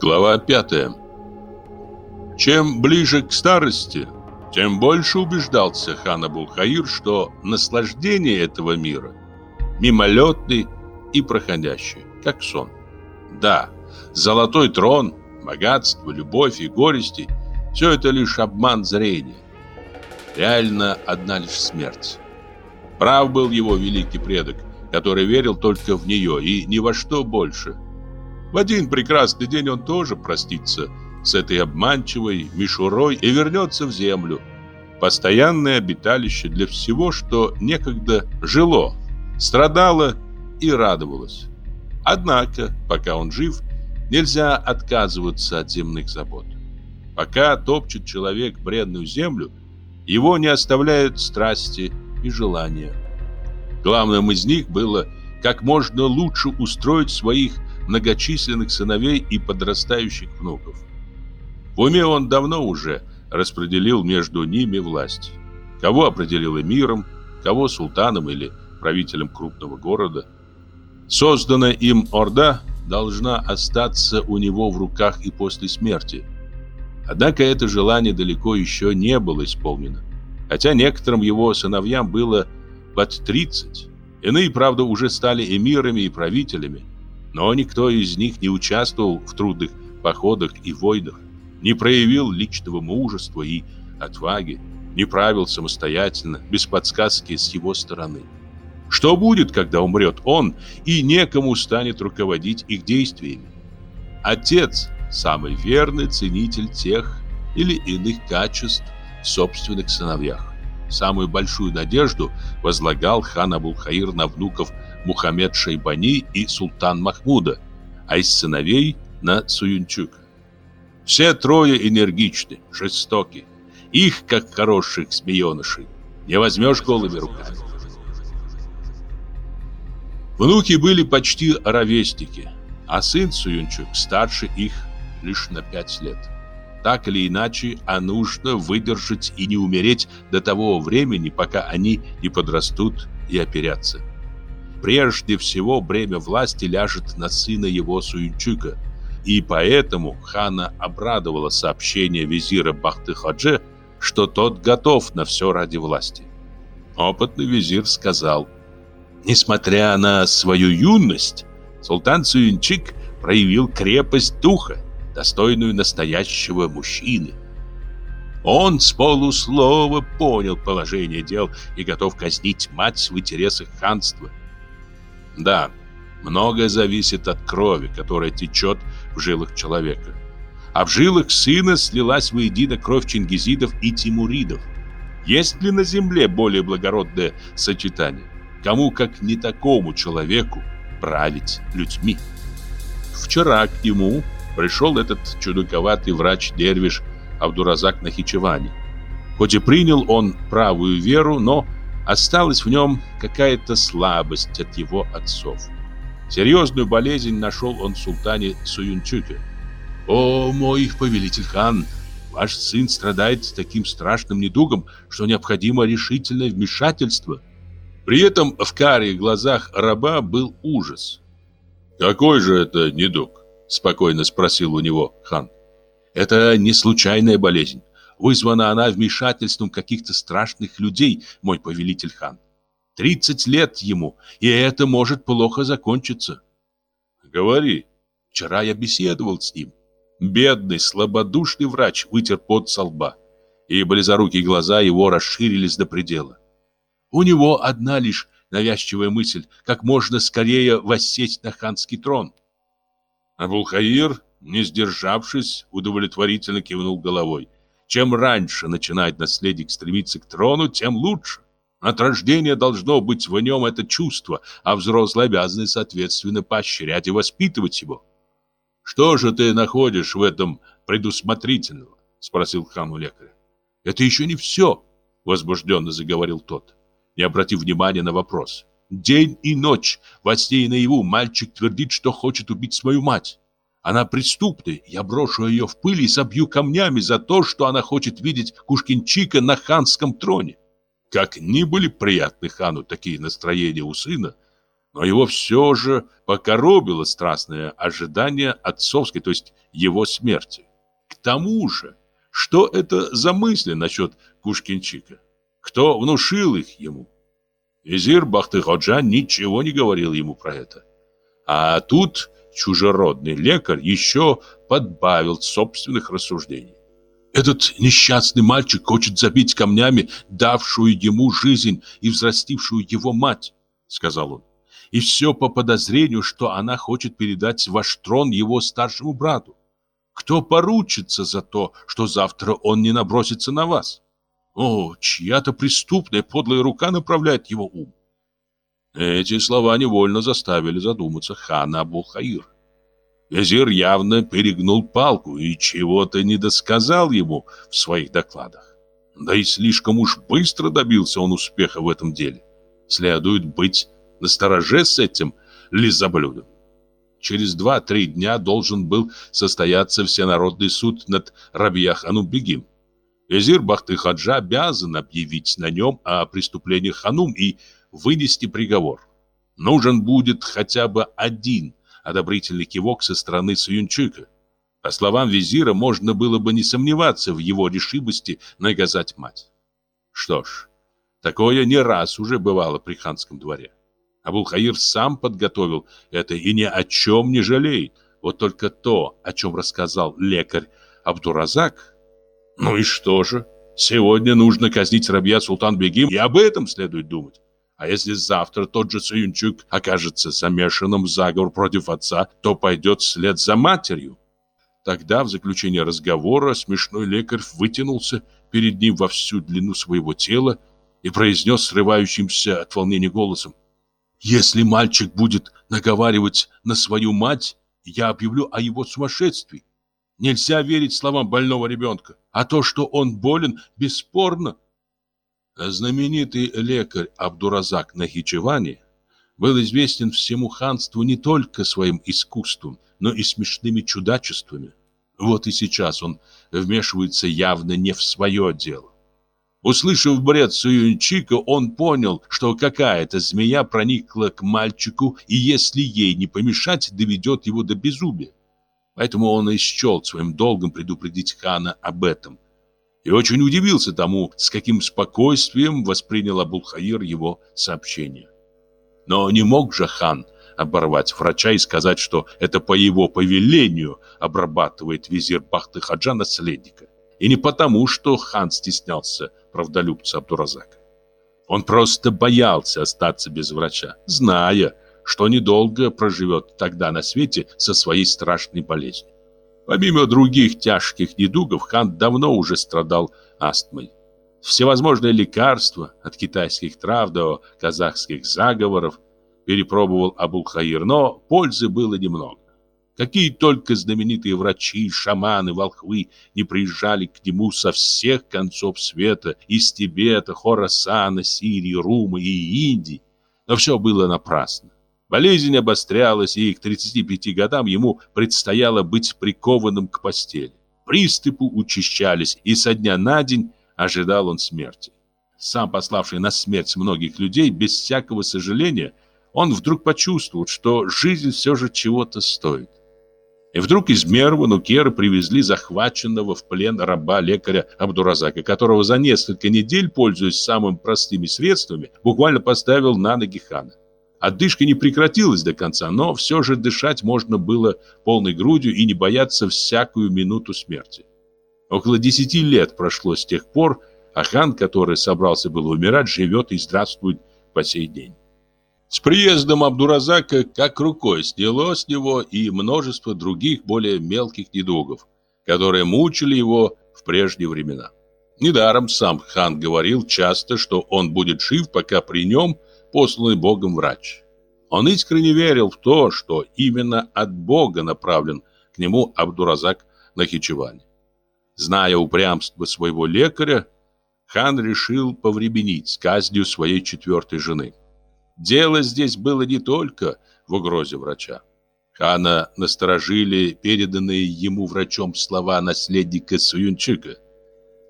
Глава 5. Чем ближе к старости, тем больше убеждался хан Абулхаир, что наслаждение этого мира мимолетный и проходящий, как сон. Да, золотой трон, богатство, любовь и горести – все это лишь обман зрения. Реально одна лишь смерть. Прав был его великий предок, который верил только в нее и ни во что больше – в один прекрасный день он тоже простится с этой обманчивой мишурой и вернется в землю. Постоянное обиталище для всего, что некогда жило, страдало и радовалось. Однако, пока он жив, нельзя отказываться от земных забот. Пока топчет человек бредную землю, его не оставляют страсти и желания. Главным из них было как можно лучше устроить своих многочисленных сыновей и подрастающих внуков. В уме он давно уже распределил между ними власть. Кого определил эмиром, кого султаном или правителем крупного города. Созданная им орда должна остаться у него в руках и после смерти. Однако это желание далеко еще не было исполнено. Хотя некоторым его сыновьям было под 30. Иные, правда, уже стали эмирами и правителями но никто из них не участвовал в трудных походах и войнах, не проявил личного мужества и отваги, не правил самостоятельно, без подсказки с его стороны. Что будет, когда умрет он и некому станет руководить их действиями? Отец – самый верный ценитель тех или иных качеств в собственных сыновьях. Самую большую надежду возлагал хан Абулхаир на внуков Мухаммед Шайбани и Султан Махмуда, а из сыновей на Суюнчука. Все трое энергичны, жестоки. Их, как хороших змеенышей, не возьмешь голыми руками. Внуки были почти ровесники, а сын Суюнчук старше их лишь на пять лет. Так или иначе, а нужно выдержать и не умереть до того времени, пока они не подрастут и оперятся прежде всего бремя власти ляжет на сына его Суинчука. И поэтому хана обрадовало сообщение визира Бахты-Хаджи, что тот готов на все ради власти. Опытный визир сказал, «Несмотря на свою юность, султан Суинчик проявил крепость духа, достойную настоящего мужчины. Он с полуслова понял положение дел и готов казнить мать в интересах ханства. Да, многое зависит от крови, которая течет в жилах человека. А в жилах сына слилась воедино кровь чингизидов и тимуридов. Есть ли на земле более благородное сочетание? Кому, как не такому человеку, править людьми? Вчера к нему пришел этот чудаковатый врач-дервиш Абдуразак Нахичевани. Хоть и принял он правую веру, но Осталась в нем какая-то слабость от его отцов. Серьезную болезнь нашел он в султане Суюнчуке. «О, мой повелитель хан!» Ваш сын страдает таким страшным недугом, что необходимо решительное вмешательство. При этом в карих глазах раба был ужас. Какой же это недуг? спокойно спросил у него хан. Это не случайная болезнь вызвана она вмешательством каких-то страшных людей, мой повелитель хан. Тридцать лет ему, и это может плохо закончиться. Говори. Вчера я беседовал с ним. Бедный, слабодушный врач вытер пот со лба, и близорукие глаза его расширились до предела. У него одна лишь навязчивая мысль, как можно скорее воссесть на ханский трон. Абулхаир, не сдержавшись, удовлетворительно кивнул головой – чем раньше начинает наследник стремиться к трону, тем лучше. От рождения должно быть в нем это чувство, а взрослые обязаны, соответственно, поощрять и воспитывать его. «Что же ты находишь в этом предусмотрительного?» — спросил хан лекаря. «Это еще не все», — возбужденно заговорил тот, не обратив внимания на вопрос. «День и ночь, во сне и наяву, мальчик твердит, что хочет убить свою мать. Она преступна, я брошу ее в пыль и забью камнями за то, что она хочет видеть Кушкинчика на ханском троне. Как ни были приятны хану такие настроения у сына, но его все же покоробило страстное ожидание отцовской, то есть его смерти. К тому же, что это за мысли насчет Кушкинчика? Кто внушил их ему? Визир Бахты-Ходжа ничего не говорил ему про это. А тут чужеродный лекарь еще подбавил собственных рассуждений. Этот несчастный мальчик хочет забить камнями давшую ему жизнь и взрастившую его мать, сказал он. И все по подозрению, что она хочет передать ваш трон его старшему брату. Кто поручится за то, что завтра он не набросится на вас? О, чья-то преступная подлая рука направляет его ум. Эти слова невольно заставили задуматься хана Абу-Хаир. Визир явно перегнул палку и чего-то недосказал ему в своих докладах. Да и слишком уж быстро добился он успеха в этом деле. Следует быть настороже с этим лизоблюдом. Через 2-3 дня должен был состояться всенародный суд над Рабия Ханум-бегим. Визир Бахты-Хаджа обязан объявить на нем о преступлениях Ханум и вынести приговор. Нужен будет хотя бы один одобрительный кивок со стороны Суюнчука. По словам визира, можно было бы не сомневаться в его решимости наказать мать. Что ж, такое не раз уже бывало при ханском дворе. Абулхаир сам подготовил это и ни о чем не жалеет. Вот только то, о чем рассказал лекарь Абдуразак. Ну и что же? Сегодня нужно казнить рабья Султан-Бегим, и об этом следует думать. А если завтра тот же Саюнчук окажется замешанным в заговор против отца, то пойдет вслед за матерью. Тогда, в заключение разговора, смешной лекарь вытянулся перед ним во всю длину своего тела и произнес срывающимся от волнения голосом. «Если мальчик будет наговаривать на свою мать, я объявлю о его сумасшествии. Нельзя верить словам больного ребенка, а то, что он болен, бесспорно». Знаменитый лекарь Абдуразак Нахичевани был известен всему ханству не только своим искусством, но и смешными чудачествами. Вот и сейчас он вмешивается явно не в свое дело. Услышав бред Суюнчика, он понял, что какая-то змея проникла к мальчику и, если ей не помешать, доведет его до безумия. Поэтому он и своим долгом предупредить хана об этом – и очень удивился тому, с каким спокойствием воспринял Абулхаир его сообщение. Но не мог же хан оборвать врача и сказать, что это по его повелению обрабатывает визир Бахты-Хаджа наследника. И не потому, что хан стеснялся правдолюбца Абдуразака. Он просто боялся остаться без врача, зная, что недолго проживет тогда на свете со своей страшной болезнью. Помимо других тяжких недугов, хан давно уже страдал астмой. Всевозможные лекарства, от китайских трав до казахских заговоров, перепробовал Абул-Хаир, но пользы было немного. Какие только знаменитые врачи, шаманы, волхвы не приезжали к нему со всех концов света, из Тибета, Хорасана, Сирии, Румы и Индии, но все было напрасно. Болезнь обострялась, и к 35 годам ему предстояло быть прикованным к постели. Приступы учащались, и со дня на день ожидал он смерти. Сам пославший на смерть многих людей, без всякого сожаления, он вдруг почувствовал, что жизнь все же чего-то стоит. И вдруг из Мерва Нукера привезли захваченного в плен раба-лекаря Абдуразака, которого за несколько недель, пользуясь самыми простыми средствами, буквально поставил на ноги хана. Отдышка не прекратилась до конца, но все же дышать можно было полной грудью и не бояться всякую минуту смерти. Около десяти лет прошло с тех пор, а хан, который собрался было умирать, живет и здравствует по сей день. С приездом Абдуразака как рукой сняло с него и множество других более мелких недугов, которые мучили его в прежние времена. Недаром сам хан говорил часто, что он будет жив, пока при нем – посланный Богом врач. Он искренне верил в то, что именно от Бога направлен к нему Абдуразак Нахичевани. Зная упрямство своего лекаря, хан решил повременить с казнью своей четвертой жены. Дело здесь было не только в угрозе врача. Хана насторожили переданные ему врачом слова наследника Суюнчика.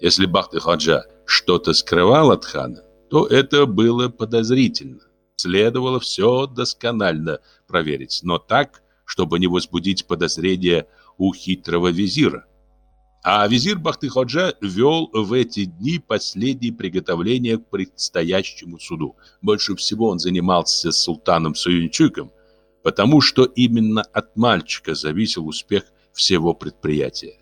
Если Бахты-Хаджа что-то скрывал от хана, то это было подозрительно. Следовало все досконально проверить, но так, чтобы не возбудить подозрения у хитрого визира. А визир Бахты-Ходжа вел в эти дни последние приготовления к предстоящему суду. Больше всего он занимался с султаном Суинчуком, потому что именно от мальчика зависел успех всего предприятия.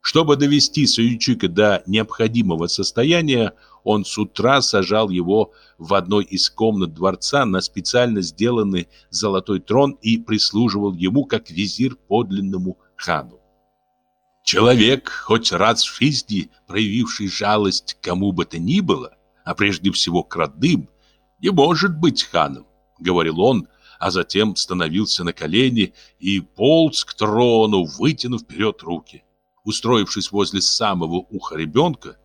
Чтобы довести Суинчука до необходимого состояния, он с утра сажал его в одной из комнат дворца на специально сделанный золотой трон и прислуживал ему как визир подлинному хану. Человек, хоть раз в жизни проявивший жалость кому бы то ни было, а прежде всего к родным, не может быть ханом, говорил он, а затем становился на колени и полз к трону, вытянув вперед руки. Устроившись возле самого уха ребенка,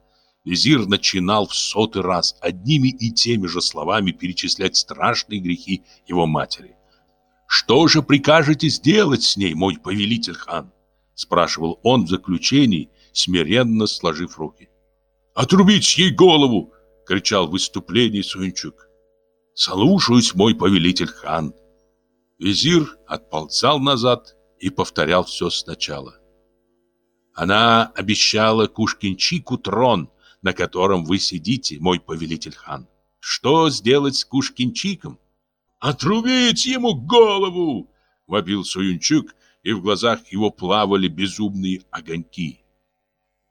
Визир начинал в сотый раз одними и теми же словами перечислять страшные грехи его матери. «Что же прикажете сделать с ней, мой повелитель хан?» спрашивал он в заключении, смиренно сложив руки. «Отрубить ей голову!» — кричал в выступлении Сунчук. «Слушаюсь, мой повелитель хан!» Визир отползал назад и повторял все сначала. Она обещала Кушкинчику трон, на котором вы сидите, мой повелитель хан. Что сделать с Кушкинчиком? Отрубить ему голову! вопил Суюнчук, и в глазах его плавали безумные огоньки.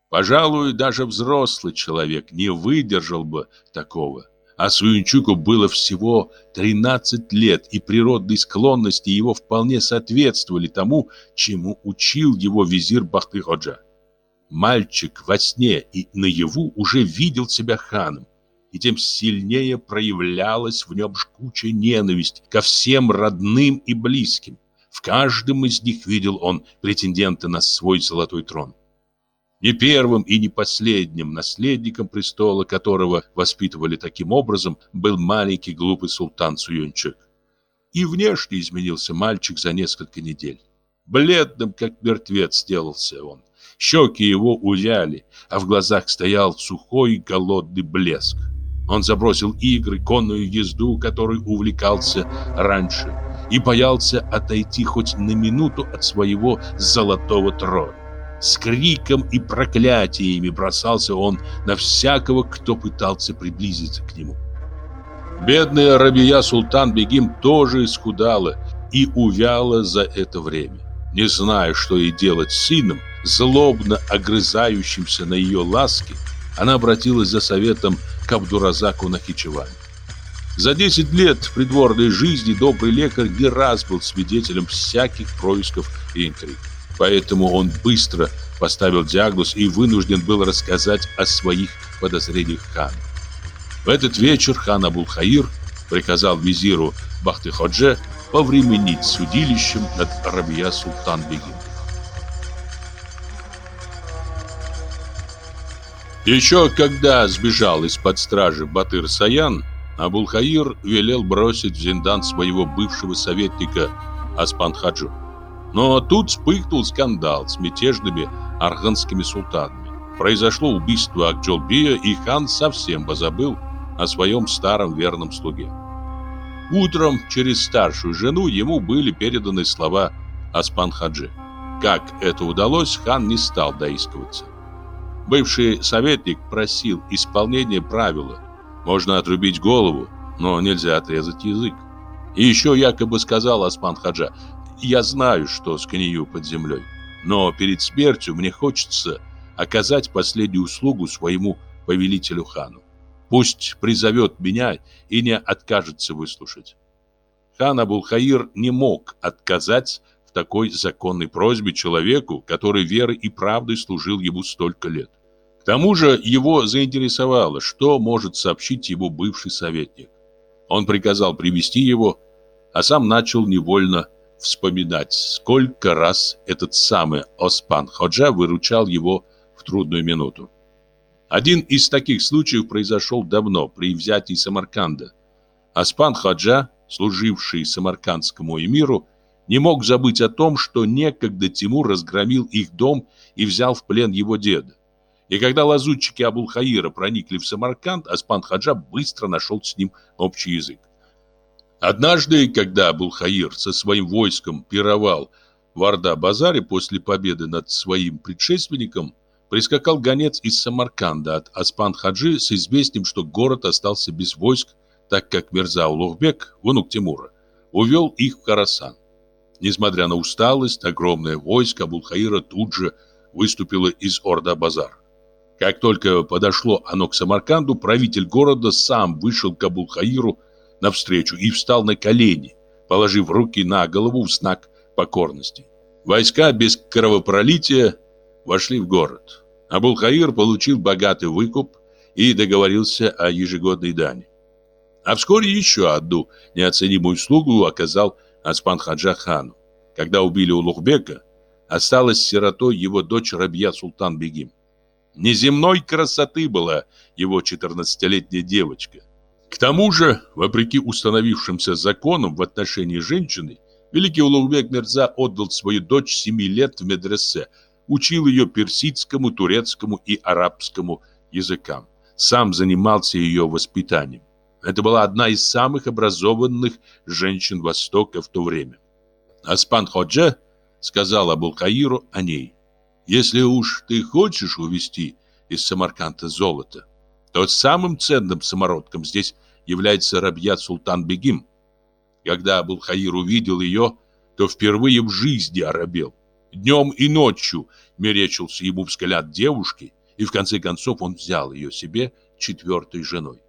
Пожалуй, даже взрослый человек не выдержал бы такого. А Суинчуку было всего 13 лет, и природные склонности его вполне соответствовали тому, чему учил его визир Бахты-Ходжа мальчик во сне и наяву уже видел себя ханом, и тем сильнее проявлялась в нем жгучая ненависть ко всем родным и близким. В каждом из них видел он претендента на свой золотой трон. Не первым и не последним наследником престола, которого воспитывали таким образом, был маленький глупый султан Суюнчик. И внешне изменился мальчик за несколько недель. Бледным, как мертвец, сделался он. Щеки его уяли, а в глазах стоял сухой голодный блеск. Он забросил игры, конную езду, которой увлекался раньше, и боялся отойти хоть на минуту от своего золотого трона. С криком и проклятиями бросался он на всякого, кто пытался приблизиться к нему. Бедная Рабия Султан Бегим тоже исхудала и увяла за это время. Не зная, что и делать с сыном, злобно огрызающимся на ее ласки, она обратилась за советом к Абдуразаку Нахичевани. За 10 лет придворной жизни добрый лекарь не раз был свидетелем всяких происков и интриг. Поэтому он быстро поставил диагноз и вынужден был рассказать о своих подозрениях хану. В этот вечер хан Абулхаир приказал визиру Бахты-Ходже повременить судилищем над Рабия Султан-Бегим. Еще когда сбежал из-под стражи Батыр Саян, Абулхаир велел бросить в зиндан своего бывшего советника Аспанхаджу. Но тут вспыхнул скандал с мятежными арганскими султанами. Произошло убийство Акджолбия, и хан совсем позабыл о своем старом верном слуге. Утром через старшую жену ему были переданы слова Аспанхаджи. Как это удалось, хан не стал доискиваться. Бывший советник просил исполнения правила. Можно отрубить голову, но нельзя отрезать язык. И еще якобы сказал Осман Хаджа, «Я знаю, что сгнию под землей, но перед смертью мне хочется оказать последнюю услугу своему повелителю хану. Пусть призовет меня и не откажется выслушать». Хан Абулхаир не мог отказать такой законной просьбе человеку, который верой и правдой служил ему столько лет. К тому же его заинтересовало, что может сообщить ему бывший советник. Он приказал привести его, а сам начал невольно вспоминать, сколько раз этот самый Оспан Ходжа выручал его в трудную минуту. Один из таких случаев произошел давно при взятии Самарканда. Оспан Ходжа, служивший самаркандскому эмиру, не мог забыть о том, что некогда Тимур разгромил их дом и взял в плен его деда. И когда лазутчики Абулхаира проникли в Самарканд, Аспан Хаджа быстро нашел с ним общий язык. Однажды, когда Абулхаир со своим войском пировал в Орда-Базаре после победы над своим предшественником, прискакал гонец из Самарканда от Аспан-Хаджи с известием, что город остался без войск, так как Мирза Улугбек, внук Тимура, увел их в Карасан. Несмотря на усталость, огромное войско Абулхаира тут же выступило из Орда-Базар. Как только подошло оно к Самарканду, правитель города сам вышел к Абулхаиру навстречу и встал на колени, положив руки на голову в знак покорности. Войска без кровопролития вошли в город. Абулхаир получил богатый выкуп и договорился о ежегодной дане. А вскоре еще одну неоценимую услугу оказал Абулхаир. Оспан Хаджа хану. Когда убили Улугбека, осталась сиротой его дочь Рабья Султан Бегим. Неземной красоты была его 14-летняя девочка. К тому же, вопреки установившимся законам в отношении женщины, великий Улугбек Мерза отдал свою дочь 7 лет в медресе, учил ее персидскому, турецкому и арабскому языкам. Сам занимался ее воспитанием. Это была одна из самых образованных женщин Востока в то время. Аспан Ходжа сказал Абулкаиру о ней. «Если уж ты хочешь увести из Самарканда золото, то самым ценным самородком здесь является рабьят Султан Бегим. Когда Абулхаир увидел ее, то впервые в жизни оробел. Днем и ночью меречился ему взгляд девушки, и в конце концов он взял ее себе четвертой женой.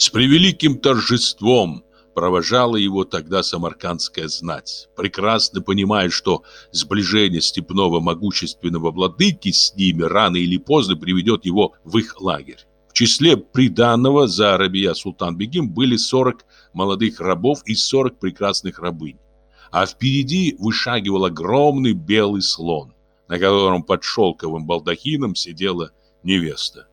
С превеликим торжеством провожала его тогда самаркандская знать, прекрасно понимая, что сближение степного могущественного владыки с ними рано или поздно приведет его в их лагерь. В числе приданного за Рабия Султан-Бегим были 40 молодых рабов и 40 прекрасных рабынь. А впереди вышагивал огромный белый слон, на котором под шелковым балдахином сидела невеста.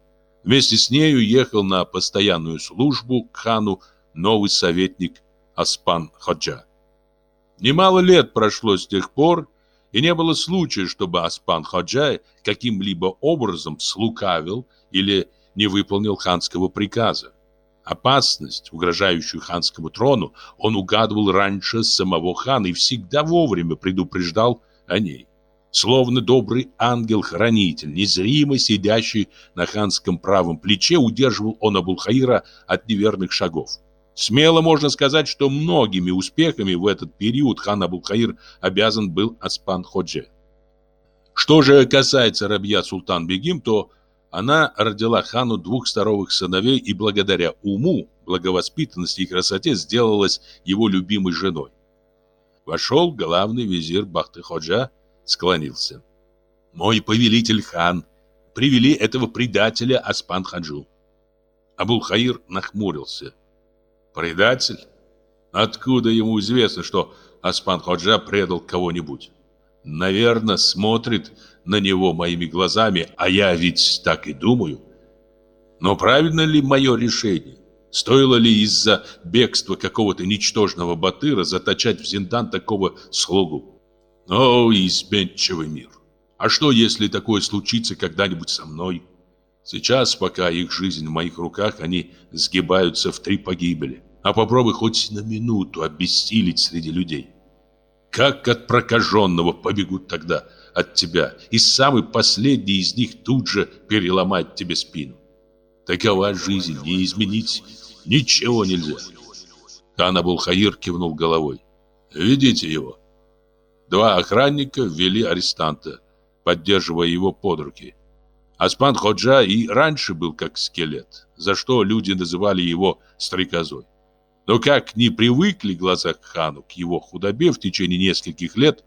Вместе с нею ехал на постоянную службу к хану новый советник Аспан Ходжа. Немало лет прошло с тех пор, и не было случая, чтобы Аспан Ходжа каким-либо образом слукавил или не выполнил ханского приказа. Опасность, угрожающую ханскому трону, он угадывал раньше самого хана и всегда вовремя предупреждал о ней. Словно добрый ангел-хранитель, незримо сидящий на ханском правом плече, удерживал он Абулхаира от неверных шагов. Смело можно сказать, что многими успехами в этот период хан Абулхаир обязан был Аспан Ходже. Что же касается Рабья Султан Бегим, то она родила хану двух здоровых сыновей и благодаря уму, благовоспитанности и красоте сделалась его любимой женой. Вошел главный визирь Бахты-Ходжа склонился. «Мой повелитель хан, привели этого предателя Аспан Хаджу». Абул-Хаир нахмурился. «Предатель? Откуда ему известно, что Аспан Хаджа предал кого-нибудь? Наверное, смотрит на него моими глазами, а я ведь так и думаю. Но правильно ли мое решение? Стоило ли из-за бегства какого-то ничтожного батыра заточать в зиндан такого слугу? О, изменчивый мир! А что, если такое случится когда-нибудь со мной? Сейчас, пока их жизнь в моих руках, они сгибаются в три погибели. А попробуй хоть на минуту обессилить среди людей. Как от прокаженного побегут тогда от тебя, и самый последний из них тут же переломает тебе спину. Такова жизнь, не изменить ничего нельзя. Канабул Хаир кивнул головой. «Ведите его», Два охранника ввели арестанта, поддерживая его под руки. Осман Ходжа и раньше был как скелет, за что люди называли его стрекозой. Но как не привыкли глаза к хану к его худобе в течение нескольких лет,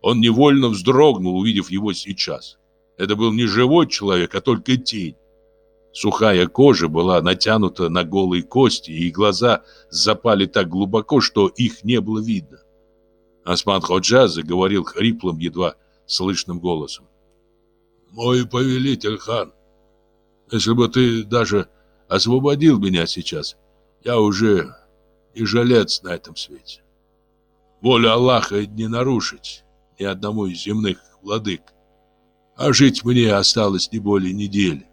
он невольно вздрогнул, увидев его сейчас. Это был не живой человек, а только тень. Сухая кожа была натянута на голые кости, и глаза запали так глубоко, что их не было видно. Осман Ходжа заговорил хриплым, едва слышным голосом. «Мой повелитель, хан, если бы ты даже освободил меня сейчас, я уже и жалец на этом свете. Воля Аллаха не нарушить ни одному из земных владык, а жить мне осталось не более недели.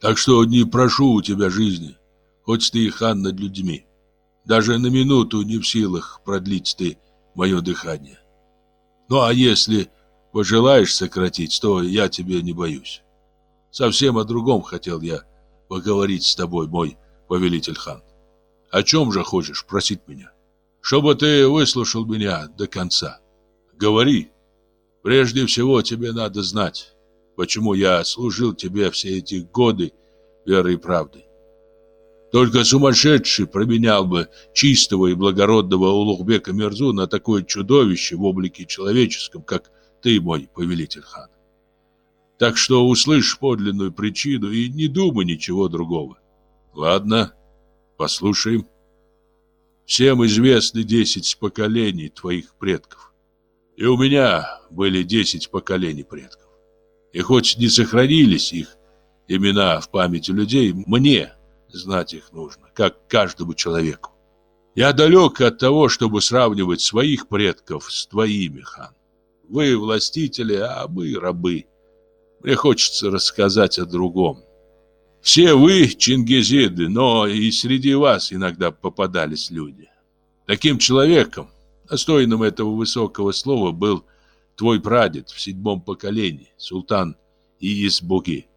Так что не прошу у тебя жизни, хоть ты и хан над людьми. Даже на минуту не в силах продлить ты мое дыхание. Ну а если пожелаешь сократить, то я тебе не боюсь. Совсем о другом хотел я поговорить с тобой, мой повелитель хан. О чем же хочешь просить меня? Чтобы ты выслушал меня до конца. Говори. Прежде всего тебе надо знать, почему я служил тебе все эти годы верой и правдой. Только сумасшедший променял бы чистого и благородного Улугбека Мерзу на такое чудовище в облике человеческом, как ты, мой повелитель хан. Так что услышь подлинную причину и не думай ничего другого. Ладно, послушаем. Всем известны десять поколений твоих предков. И у меня были десять поколений предков. И хоть не сохранились их имена в памяти людей, мне – Знать их нужно, как каждому человеку. Я далек от того, чтобы сравнивать своих предков с твоими, хан. Вы властители, а мы рабы. Мне хочется рассказать о другом. Все вы чингизиды, но и среди вас иногда попадались люди. Таким человеком, достойным этого высокого слова, был твой прадед в седьмом поколении, султан Иисбуги.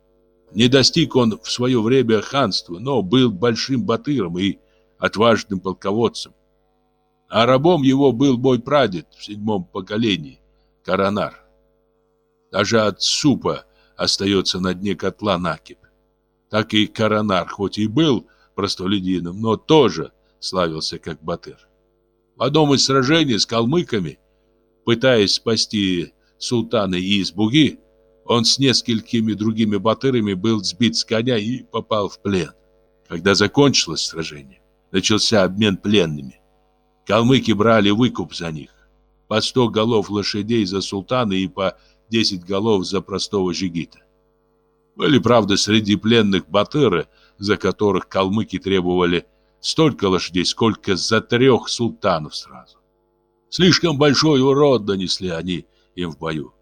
Не достиг он в свое время ханства, но был большим батыром и отважным полководцем. А рабом его был мой прадед в седьмом поколении, Коронар. Даже от супа остается на дне котла накипь. Так и Коронар, хоть и был простолюдином, но тоже славился как батыр. В одном из сражений с калмыками, пытаясь спасти султана из Буги, он с несколькими другими батырами был сбит с коня и попал в плен. Когда закончилось сражение, начался обмен пленными. Калмыки брали выкуп за них. По 100 голов лошадей за султана и по 10 голов за простого жигита. Были, правда, среди пленных батыры, за которых калмыки требовали столько лошадей, сколько за трех султанов сразу. Слишком большой урод донесли они им в бою.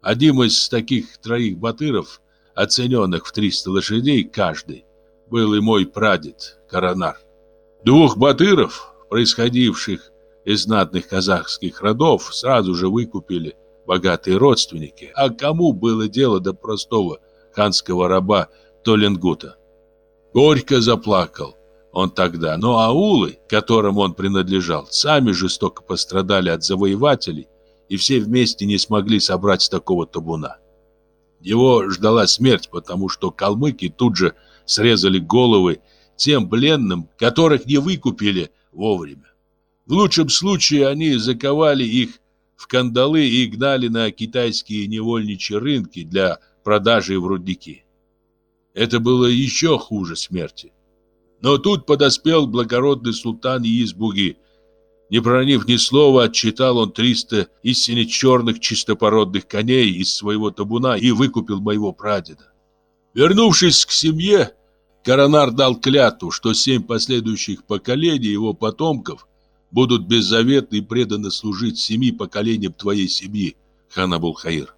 Один из таких троих батыров, оцененных в 300 лошадей каждый, был и мой прадед Коронар. Двух батыров, происходивших из знатных казахских родов, сразу же выкупили богатые родственники. А кому было дело до простого ханского раба Толингута? Горько заплакал он тогда, но аулы, которым он принадлежал, сами жестоко пострадали от завоевателей и все вместе не смогли собрать такого табуна. Его ждала смерть, потому что калмыки тут же срезали головы тем бленным, которых не выкупили вовремя. В лучшем случае они заковали их в кандалы и гнали на китайские невольничьи рынки для продажи в рудники. Это было еще хуже смерти. Но тут подоспел благородный султан Избуги, не проронив ни слова, отчитал он 300 истинно черных чистопородных коней из своего табуна и выкупил моего прадеда. Вернувшись к семье, Коронар дал клятву, что семь последующих поколений его потомков будут беззаветно и преданно служить семи поколениям твоей семьи, хан Абулхаир.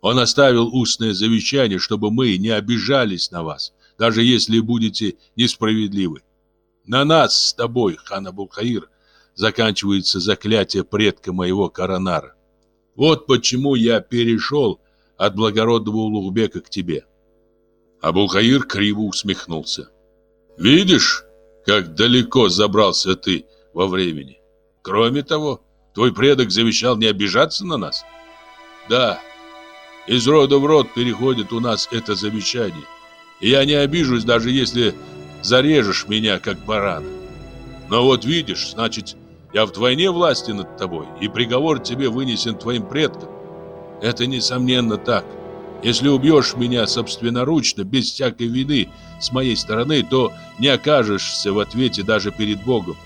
Он оставил устное завещание, чтобы мы не обижались на вас, даже если будете несправедливы. На нас с тобой, хан Абулхаир, заканчивается заклятие предка моего коронара. Вот почему я перешел от благородного Улугбека к тебе. Абулхаир криво усмехнулся. Видишь, как далеко забрался ты во времени. Кроме того, твой предок завещал не обижаться на нас. Да, из рода в род переходит у нас это завещание. Я не обижусь, даже если зарежешь меня, как барана. Но вот видишь, значит, я вдвойне власти над тобой, и приговор тебе вынесен твоим предкам. Это несомненно так. Если убьешь меня собственноручно, без всякой вины с моей стороны, то не окажешься в ответе даже перед Богом.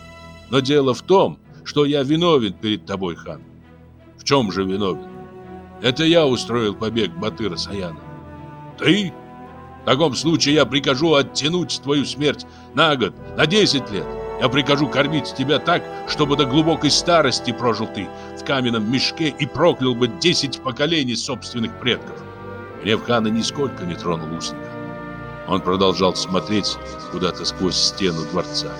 Но дело в том, что я виновен перед тобой, хан. В чем же виновен? Это я устроил побег Батыра Саяна. Ты? В таком случае я прикажу оттянуть твою смерть на год, на 10 лет. Я прикажу кормить тебя так, чтобы до глубокой старости прожил ты в каменном мешке и проклял бы десять поколений собственных предков. Гнев хана нисколько не тронул узника. Он продолжал смотреть куда-то сквозь стену дворца.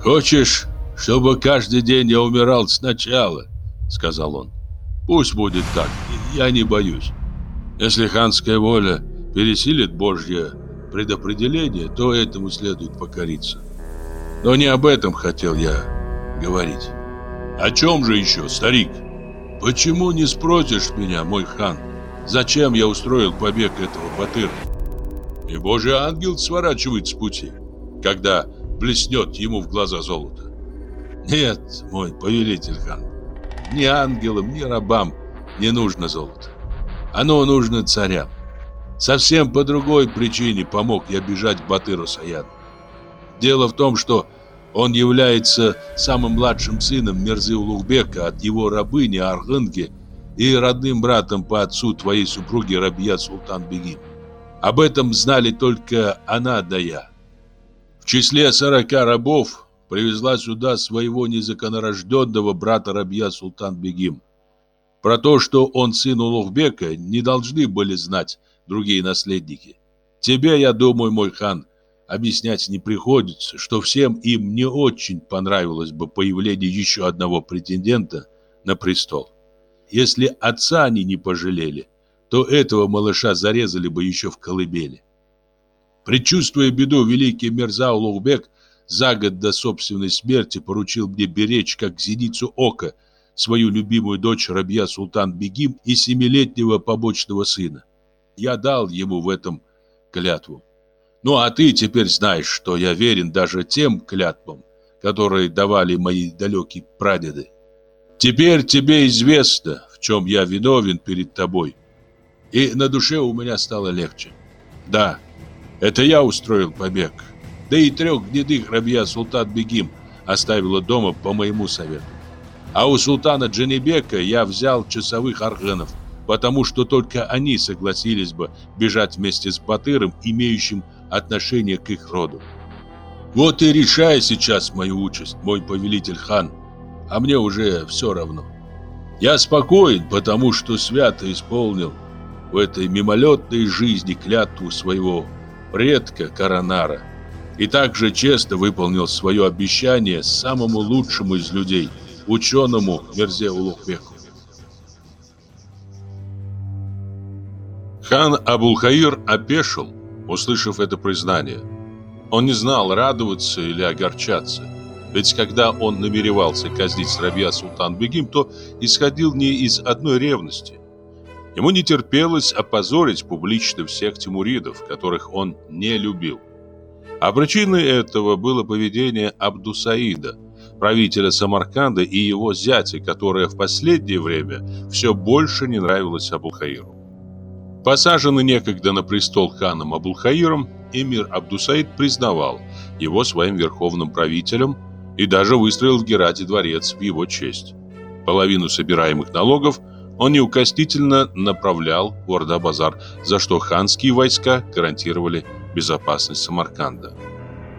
«Хочешь, чтобы каждый день я умирал сначала?» — сказал он. «Пусть будет так, я не боюсь. Если ханская воля пересилит Божья, предопределение, то этому следует покориться. Но не об этом хотел я говорить. О чем же еще, старик? Почему не спросишь меня, мой хан, зачем я устроил побег этого батыра? И божий ангел сворачивает с пути, когда блеснет ему в глаза золото. Нет, мой повелитель хан, ни ангелам, ни рабам не нужно золото. Оно нужно царям. Совсем по другой причине помог я бежать Батыру Саяну. Дело в том, что он является самым младшим сыном Мерзы Улугбека от его рабыни Аргынги и родным братом по отцу твоей супруги Рабия Султан Бегим. Об этом знали только она да я. В числе сорока рабов привезла сюда своего незаконорожденного брата Рабия Султан Бегим. Про то, что он сын Улугбека, не должны были знать другие наследники. Тебе, я думаю, мой хан, объяснять не приходится, что всем им не очень понравилось бы появление еще одного претендента на престол. Если отца они не пожалели, то этого малыша зарезали бы еще в колыбели. Предчувствуя беду, великий Мирза Улугбек за год до собственной смерти поручил мне беречь, как зеницу ока, свою любимую дочь Рабья Султан Бегим и семилетнего побочного сына я дал ему в этом клятву. Ну, а ты теперь знаешь, что я верен даже тем клятвам, которые давали мои далекие прадеды. Теперь тебе известно, в чем я виновен перед тобой. И на душе у меня стало легче. Да, это я устроил побег. Да и трех гнедых рабья султан Бегим оставила дома по моему совету. А у султана Джанибека я взял часовых арганов – потому что только они согласились бы бежать вместе с Батыром, имеющим отношение к их роду. «Вот и решай сейчас мою участь, мой повелитель хан, а мне уже все равно. Я спокоен, потому что свято исполнил в этой мимолетной жизни клятву своего предка Коронара» и также честно выполнил свое обещание самому лучшему из людей, ученому Мерзе Улухбеку. Хан Абулхаир опешил, услышав это признание. Он не знал, радоваться или огорчаться. Ведь когда он намеревался казнить срабья Султан-Бегим, то исходил не из одной ревности. Ему не терпелось опозорить публично всех тимуридов, которых он не любил. А причиной этого было поведение Абдусаида, правителя Самарканда и его зятя, которое в последнее время все больше не нравилось Абулхаиру. Посаженный некогда на престол ханом Абулхаиром, эмир Абдусаид признавал его своим верховным правителем и даже выстроил в Герате дворец в его честь. Половину собираемых налогов он неукоснительно направлял в Орда-Базар, за что ханские войска гарантировали безопасность Самарканда.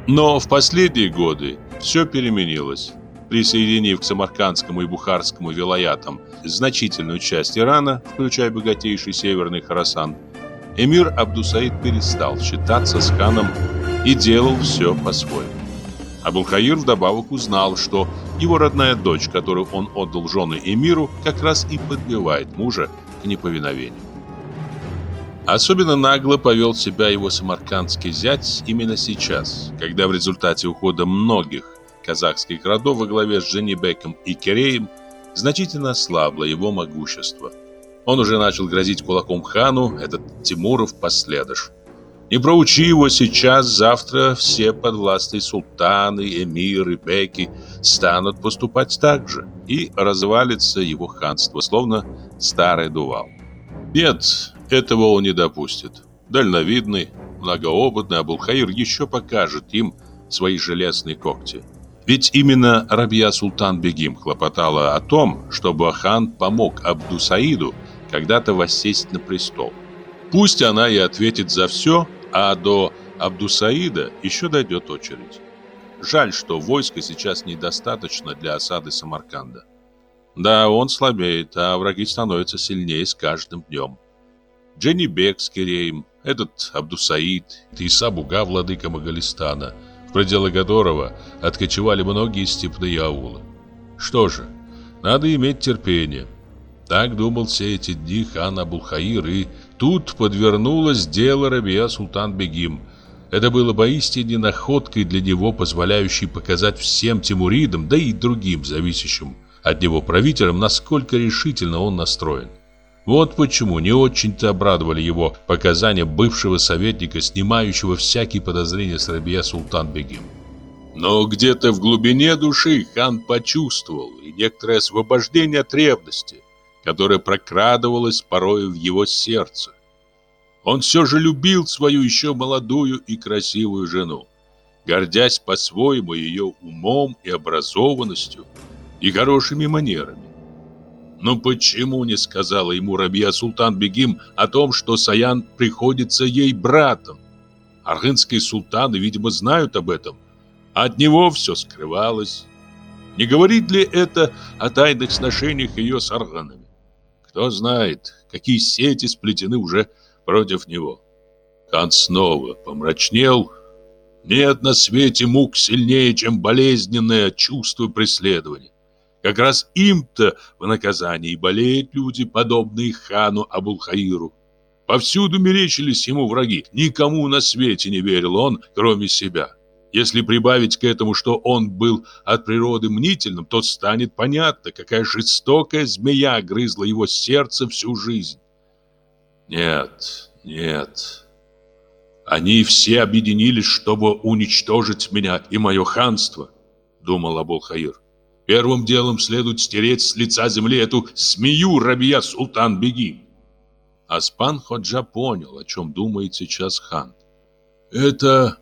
Но в последние годы все переменилось присоединив к самаркандскому и бухарскому вилаятам значительную часть Ирана, включая богатейший северный Харасан, эмир Абдусаид перестал считаться с ханом и делал все по-своему. Абулхаир вдобавок узнал, что его родная дочь, которую он отдал жены эмиру, как раз и подбивает мужа к неповиновению. Особенно нагло повел себя его самаркандский зять именно сейчас, когда в результате ухода многих казахских родов во главе с Женебеком и Киреем, значительно слабло его могущество. Он уже начал грозить кулаком хану, этот Тимуров последыш. Не проучи его сейчас, завтра все подвластные султаны, эмиры, беки станут поступать так же, и развалится его ханство, словно старый дувал. Нет, этого он не допустит. Дальновидный, многоопытный Абулхаир еще покажет им свои железные когти. Ведь именно Рабия Султан Бегим хлопотала о том, чтобы хан помог Абдусаиду когда-то воссесть на престол. Пусть она и ответит за все, а до Абдусаида еще дойдет очередь. Жаль, что войска сейчас недостаточно для осады Самарканда. Да, он слабеет, а враги становятся сильнее с каждым днем. Дженни Бек с Киреем, этот Абдусаид, Исабуга, владыка Магалистана, в пределы которого откочевали многие степные аулы. Что же, надо иметь терпение. Так думал все эти дни хан Абулхаир, и тут подвернулось дело Рабия Султан Бегим. Это было поистине находкой для него, позволяющей показать всем тимуридам, да и другим зависящим от него правителям, насколько решительно он настроен. Вот почему не очень-то обрадовали его показания бывшего советника, снимающего всякие подозрения с Рабия Султан-бегим. Но где-то в глубине души хан почувствовал и некоторое освобождение от ревности, которое прокрадывалось порою в его сердце. Он все же любил свою еще молодую и красивую жену, гордясь по-своему ее умом и образованностью и хорошими манерами. Но почему не сказала ему Рабия Султан Бегим о том, что Саян приходится ей братом? Аргынские султаны, видимо, знают об этом. От него все скрывалось. Не говорит ли это о тайных сношениях ее с Арганами? Кто знает, какие сети сплетены уже против него. Кан снова помрачнел. Нет на свете мук сильнее, чем болезненное чувство преследования. Как раз им-то в наказании болеют люди, подобные хану Абулхаиру. Повсюду мерещились ему враги, никому на свете не верил он, кроме себя. Если прибавить к этому, что он был от природы мнительным, то станет понятно, какая жестокая змея грызла его сердце всю жизнь. Нет, нет. Они все объединились, чтобы уничтожить меня и мое ханство, думал Абулхаир. Первым делом следует стереть с лица земли эту змею, Рабия Султан Беги. Аспан Ходжа понял, о чем думает сейчас хан. Это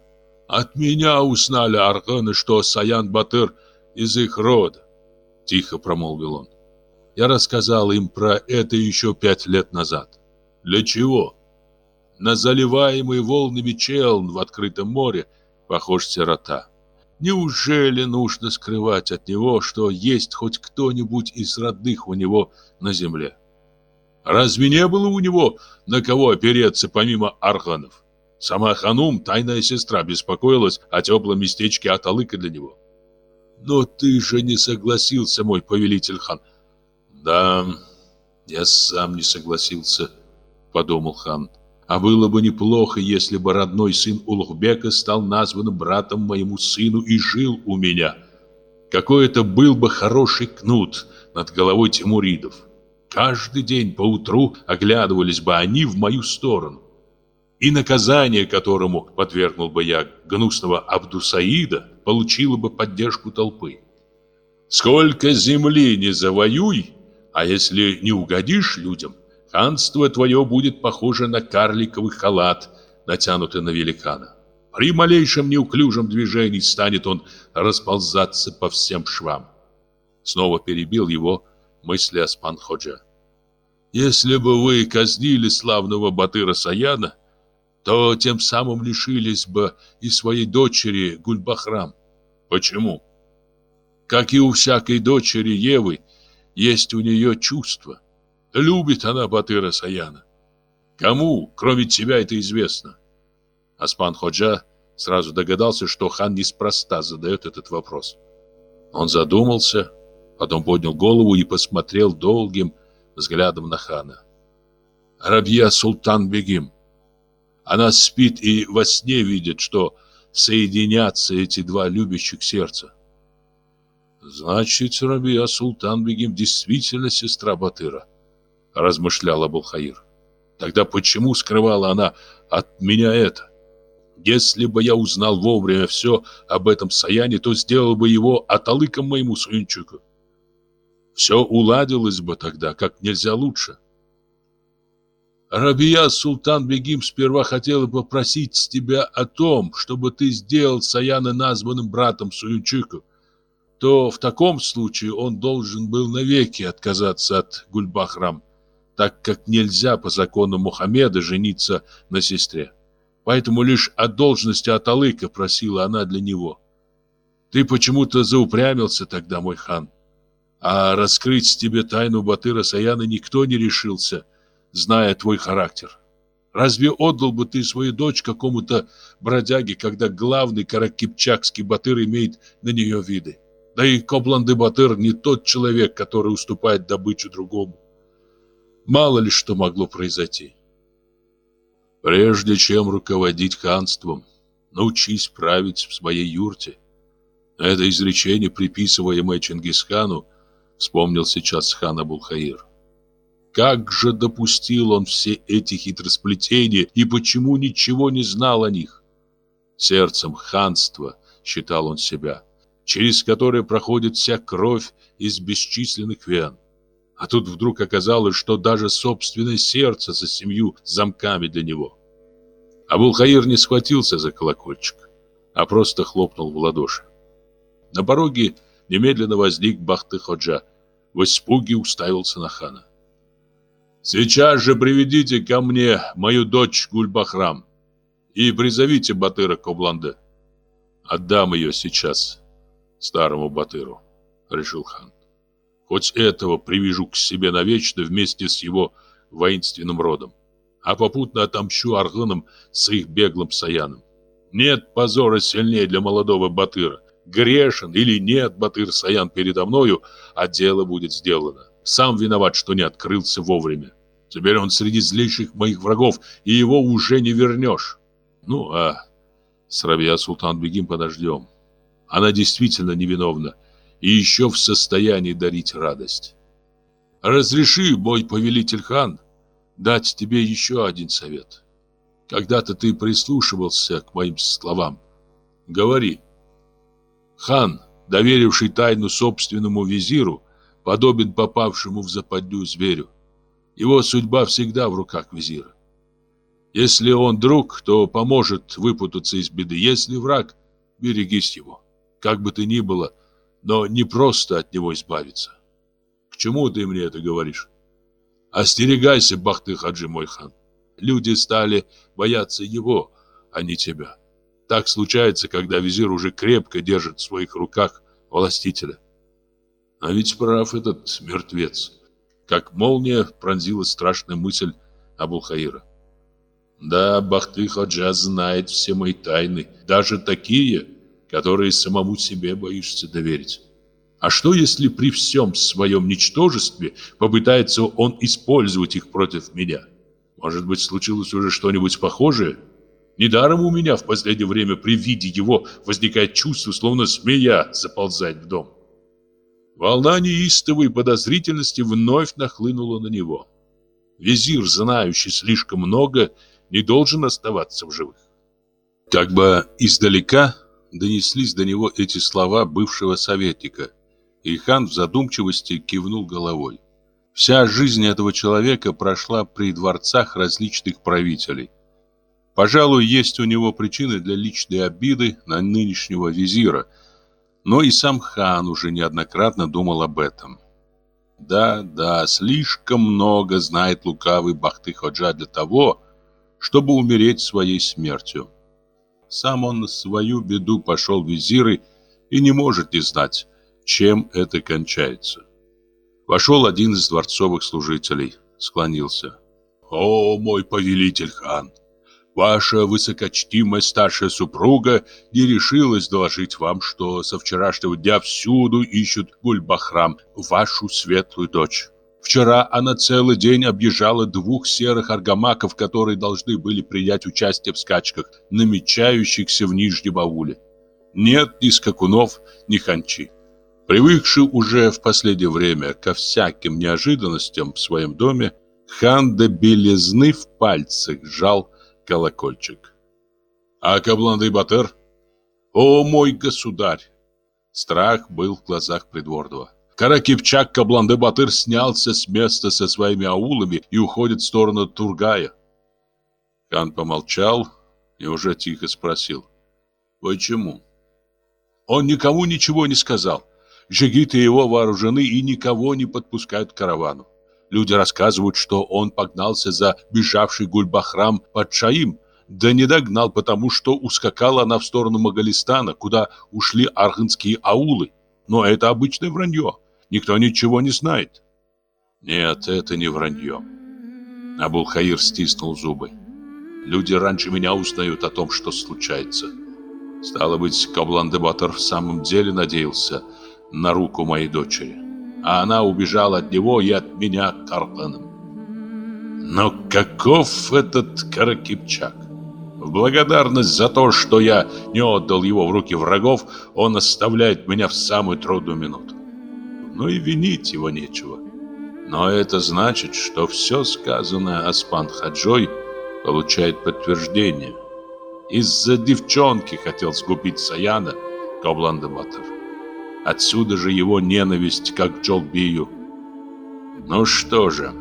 от меня узнали арганы, что Саян Батыр из их рода, тихо промолвил он. Я рассказал им про это еще пять лет назад. Для чего? На заливаемый волнами челн в открытом море похож сирота. Неужели нужно скрывать от него, что есть хоть кто-нибудь из родных у него на земле? Разве не было у него на кого опереться помимо арханов? Сама Ханум, тайная сестра, беспокоилась о теплом местечке Аталыка для него. «Но ты же не согласился, мой повелитель хан!» «Да, я сам не согласился», — подумал хан. А было бы неплохо, если бы родной сын Улухбека стал назван братом моему сыну и жил у меня. Какой это был бы хороший кнут над головой Тимуридов. Каждый день поутру оглядывались бы они в мою сторону. И наказание, которому подвергнул бы я гнусного Абдусаида, получило бы поддержку толпы. Сколько земли не завоюй, а если не угодишь людям, Ханство твое будет похоже на карликовый халат, натянутый на великана. При малейшем неуклюжем движении станет он расползаться по всем швам. Снова перебил его мысли Аспан Ходжа. Если бы вы казнили славного Батыра Саяна, то тем самым лишились бы и своей дочери Гульбахрам. Почему? Как и у всякой дочери Евы, есть у нее чувство. Любит она Батыра Саяна. Кому, кроме тебя, это известно? Аспан Ходжа сразу догадался, что хан неспроста задает этот вопрос. Он задумался, потом поднял голову и посмотрел долгим взглядом на хана. «Рабья Султан Бегим. Она спит и во сне видит, что соединятся эти два любящих сердца». «Значит, Рабия Султан Бегим действительно сестра Батыра», — размышлял Абулхаир. «Тогда почему скрывала она от меня это? Если бы я узнал вовремя все об этом Саяне, то сделал бы его аталыком моему Суинчуку. Все уладилось бы тогда как нельзя лучше». Рабия Султан Бегим сперва хотела попросить тебя о том, чтобы ты сделал Саяна названным братом Суинчуку, То в таком случае он должен был навеки отказаться от Гульбахрам так как нельзя по закону Мухаммеда жениться на сестре. Поэтому лишь от должности Аталыка просила она для него. Ты почему-то заупрямился тогда, мой хан. А раскрыть тебе тайну Батыра Саяна никто не решился, зная твой характер. Разве отдал бы ты свою дочь какому-то бродяге, когда главный каракипчакский Батыр имеет на нее виды? Да и Кобланды Батыр не тот человек, который уступает добычу другому. Мало ли что могло произойти. Прежде чем руководить ханством, научись править в своей юрте. Это изречение, приписываемое Чингисхану, вспомнил сейчас хан Абулхаир. Как же допустил он все эти хитросплетения и почему ничего не знал о них? Сердцем ханства считал он себя, через которое проходит вся кровь из бесчисленных вен. А тут вдруг оказалось, что даже собственное сердце за семью замками для него. Абулхаир не схватился за колокольчик, а просто хлопнул в ладоши. На пороге немедленно возник Бахты-Ходжа. В испуге уставился на хана. «Сейчас же приведите ко мне мою дочь Гульбахрам и призовите Батыра Кобланда. Отдам ее сейчас старому Батыру», — решил хан. Хоть этого привяжу к себе навечно вместе с его воинственным родом. А попутно отомщу аргонам с их беглым саяном. Нет позора сильнее для молодого батыра. Грешен или нет батыр саян передо мною, а дело будет сделано. Сам виноват, что не открылся вовремя. Теперь он среди злейших моих врагов, и его уже не вернешь. Ну, а с Рабиа Султан Бегим подождем. Она действительно невиновна и еще в состоянии дарить радость. Разреши, мой повелитель хан, дать тебе еще один совет. Когда-то ты прислушивался к моим словам. Говори. Хан, доверивший тайну собственному визиру, подобен попавшему в западню зверю. Его судьба всегда в руках визира. Если он друг, то поможет выпутаться из беды. Если враг, берегись его. Как бы ты ни было, но не просто от него избавиться. К чему ты мне это говоришь? Остерегайся, Бахты Хаджи мой хан. Люди стали бояться его, а не тебя. Так случается, когда визир уже крепко держит в своих руках властителя. А ведь прав этот мертвец. Как молния пронзила страшная мысль Абулхаира. Да, Бахты Хаджа знает все мои тайны, даже такие, которые самому себе боишься доверить. А что, если при всем своем ничтожестве попытается он использовать их против меня? Может быть, случилось уже что-нибудь похожее? Недаром у меня в последнее время при виде его возникает чувство, словно змея заползает в дом. Волна неистовой подозрительности вновь нахлынула на него. Визир, знающий слишком много, не должен оставаться в живых. Как бы издалека донеслись до него эти слова бывшего советника, и хан в задумчивости кивнул головой. Вся жизнь этого человека прошла при дворцах различных правителей. Пожалуй, есть у него причины для личной обиды на нынешнего визира, но и сам хан уже неоднократно думал об этом. Да, да, слишком много знает лукавый Бахты-Ходжа для того, чтобы умереть своей смертью. Сам он свою беду пошел в визиры и не может не знать, чем это кончается. Вошел один из дворцовых служителей, склонился. «О, мой повелитель хан! Ваша высокочтимая старшая супруга не решилась доложить вам, что со вчерашнего дня всюду ищут Гульбахрам, вашу светлую дочь. Вчера она целый день объезжала двух серых аргамаков, которые должны были принять участие в скачках, намечающихся в Нижнем Ауле. Нет ни скакунов, ни ханчи. Привыкший уже в последнее время ко всяким неожиданностям в своем доме, хан до белизны в пальцах сжал колокольчик. «А Каблан-де-Батер?» «О, мой государь!» Страх был в глазах придворного. Каракипчак Каблан-де-Батыр снялся с места со своими аулами и уходит в сторону Тургая. Хан помолчал и уже тихо спросил. «Почему?» Он никому ничего не сказал. Жигиты его вооружены и никого не подпускают к каравану. Люди рассказывают, что он погнался за бежавший Гульбахрам под Шаим, да не догнал, потому что ускакала она в сторону Магалистана, куда ушли арханские аулы. Но это обычное вранье. Никто ничего не знает. Нет, это не вранье. Абулхаир стиснул зубы. Люди раньше меня узнают о том, что случается. Стало быть, Каблан-де-Батор в самом деле надеялся на руку моей дочери. А она убежала от него и от меня Карпаном. Но каков этот Каракипчак? В благодарность за то, что я не отдал его в руки врагов, он оставляет меня в самую трудную минуту но и винить его нечего. Но это значит, что все сказанное Аспан Хаджой получает подтверждение. Из-за девчонки хотел сгубить Саяна Кобландабатов. Отсюда же его ненависть как Джолбию. Ну что же,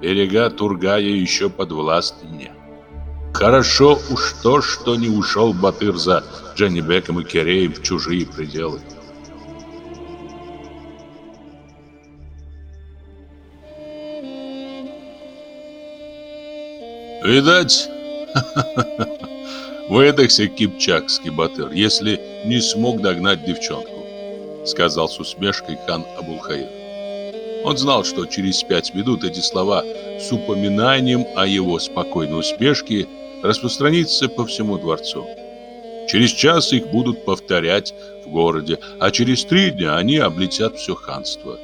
берега Тургая еще под подвластны мне. Хорошо уж то, что не ушел Батыр за Дженнибеком и Кереем в чужие пределы. «Видать?» «Выдохся кипчакский батыр, если не смог догнать девчонку», сказал с усмешкой хан Абулхаир. Он знал, что через пять минут эти слова с упоминанием о его спокойной успешке распространится по всему дворцу. Через час их будут повторять в городе, а через три дня они облетят все ханство.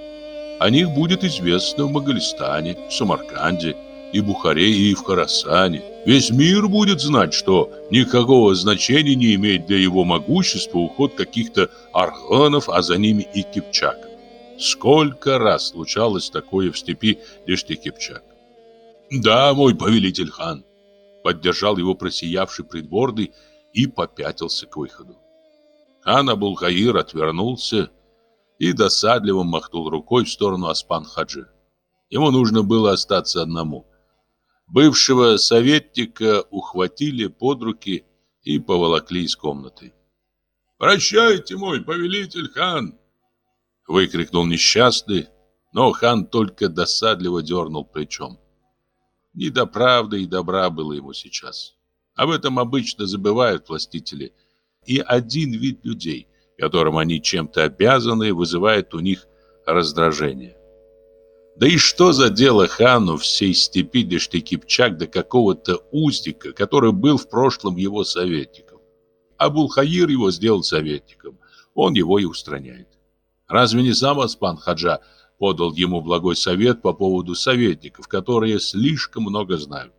О них будет известно в Магалистане, в Самарканде, и Бухаре, и в Харасане. Весь мир будет знать, что никакого значения не имеет для его могущества уход каких-то арханов, а за ними и кипчак. Сколько раз случалось такое в степи Дешти Кипчак. «Да, мой повелитель хан!» Поддержал его просиявший придворный и попятился к выходу. Хан Абулхаир отвернулся и досадливо махнул рукой в сторону Аспан-Хаджи. Ему нужно было остаться одному – бывшего советника ухватили под руки и поволокли из комнаты. «Прощайте, мой повелитель хан!» Выкрикнул несчастный, но хан только досадливо дернул плечом. Не до правды и добра было ему сейчас. Об этом обычно забывают властители. И один вид людей, которым они чем-то обязаны, вызывает у них раздражение. Да и что за дело хану всей степи Дешты Кипчак до какого-то устика, который был в прошлом его советником? Абулхаир его сделал советником, он его и устраняет. Разве не сам Аспан Хаджа подал ему благой совет по поводу советников, которые слишком много знают?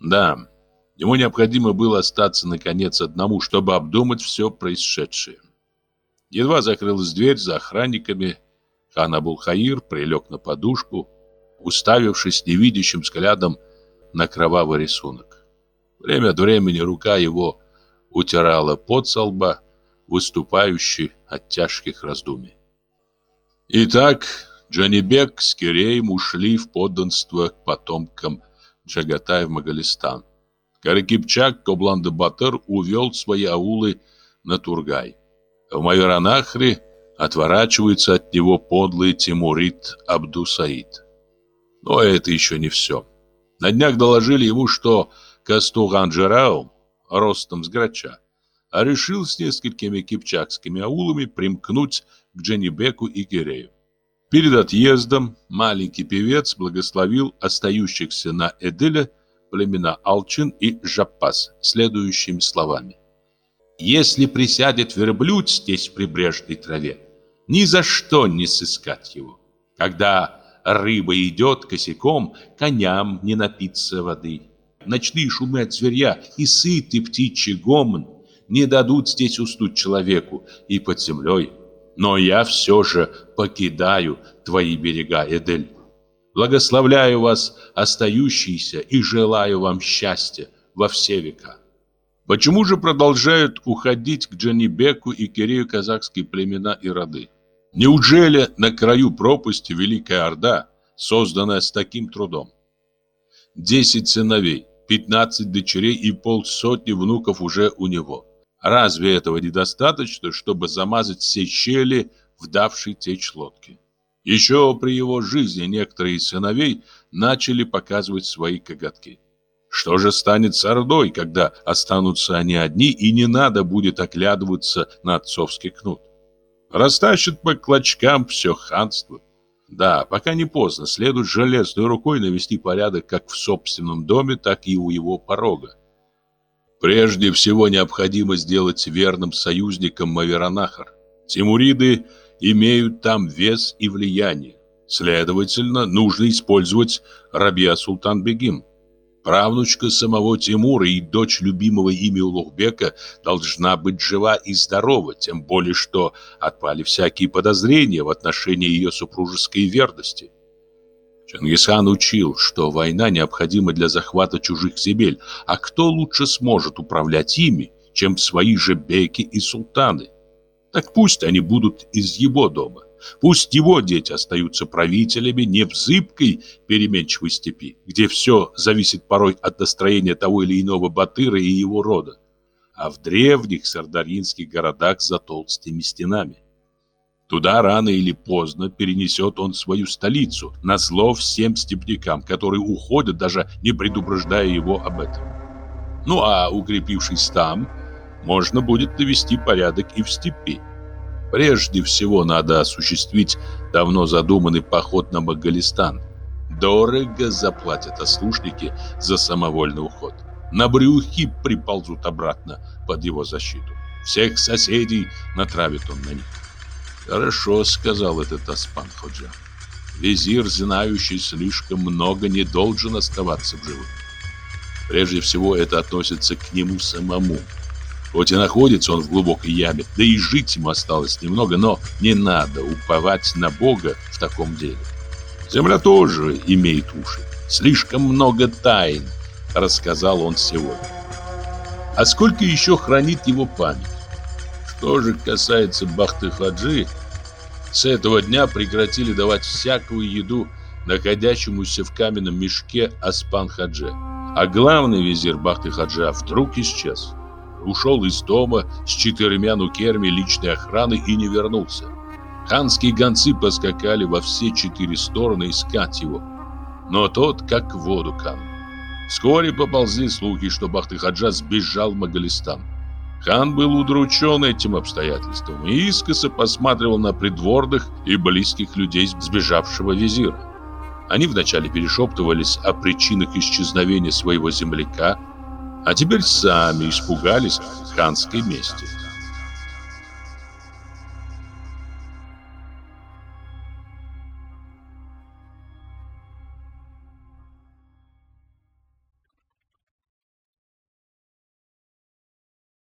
Да, ему необходимо было остаться наконец одному, чтобы обдумать все происшедшее. Едва закрылась дверь за охранниками, Хан Абулхаир прилег на подушку, уставившись невидящим взглядом на кровавый рисунок. Время от времени рука его утирала под солба, выступающий от тяжких раздумий. Итак, Джанибек с Киреем ушли в подданство к потомкам Джагатая в Магалистан. Каракипчак Кобланда-Батыр увел свои аулы на Тургай. В Майоранахре отворачивается от него подлый Тимурит Абдусаид. Но это еще не все. На днях доложили ему, что Кастуган Джарау, ростом с грача, а решил с несколькими кипчакскими аулами примкнуть к Дженнибеку и Герею. Перед отъездом маленький певец благословил остающихся на Эделе племена Алчин и Жапас следующими словами. «Если присядет верблюд здесь в прибрежной траве, ни за что не сыскать его. Когда рыба идет косяком, коням не напиться воды. Ночные шумы от зверя и сытый птичий гомон не дадут здесь уснуть человеку и под землей. Но я все же покидаю твои берега, Эдель. Благословляю вас, остающиеся, и желаю вам счастья во все века. Почему же продолжают уходить к Джанибеку и Кирею казахские племена и роды? Неужели на краю пропасти Великая Орда, созданная с таким трудом? Десять сыновей, пятнадцать дочерей и полсотни внуков уже у него. Разве этого недостаточно, чтобы замазать все щели, вдавшей течь лодки? Еще при его жизни некоторые сыновей начали показывать свои коготки. Что же станет с Ордой, когда останутся они одни и не надо будет оглядываться на отцовский кнут? растащит по клочкам все ханство. Да, пока не поздно, следует железной рукой навести порядок как в собственном доме, так и у его порога. Прежде всего необходимо сделать верным союзником Маверанахар. Тимуриды имеют там вес и влияние. Следовательно, нужно использовать Рабиа Султан-Бегим. Правнучка самого Тимура и дочь любимого ими Улугбека должна быть жива и здорова, тем более что отпали всякие подозрения в отношении ее супружеской верности. Чингисхан учил, что война необходима для захвата чужих земель, а кто лучше сможет управлять ими, чем свои же беки и султаны? Так пусть они будут из его дома. Пусть его дети остаются правителями не в зыбкой переменчивой степи, где все зависит порой от настроения того или иного батыра и его рода, а в древних сардаринских городах за толстыми стенами. Туда рано или поздно перенесет он свою столицу, на зло всем степнякам, которые уходят, даже не предупреждая его об этом. Ну а укрепившись там, можно будет навести порядок и в степи. Прежде всего надо осуществить давно задуманный поход на Магалистан. Дорого заплатят ослушники за самовольный уход. На брюхи приползут обратно под его защиту. Всех соседей натравит он на них. «Хорошо», — сказал этот Аспан Ходжа. «Визир, знающий слишком много, не должен оставаться в живых. Прежде всего это относится к нему самому. Хоть и находится он в глубокой яме, да и жить ему осталось немного, но не надо уповать на Бога в таком деле. Земля тоже имеет уши. Слишком много тайн, рассказал он сегодня. А сколько еще хранит его память? Что же касается Бахты-Хаджи, с этого дня прекратили давать всякую еду находящемуся в каменном мешке Аспан-Хадже. А главный визирь Бахты-Хаджа вдруг исчез ушел из дома с четырьмя нукерами личной охраны и не вернулся. Ханские гонцы поскакали во все четыре стороны искать его. Но тот как в воду кан. Вскоре поползли слухи, что Бахтыхаджа сбежал в Магалистан. Хан был удручен этим обстоятельством и искоса посматривал на придворных и близких людей сбежавшего визира. Они вначале перешептывались о причинах исчезновения своего земляка – а теперь сами испугались ханской мести.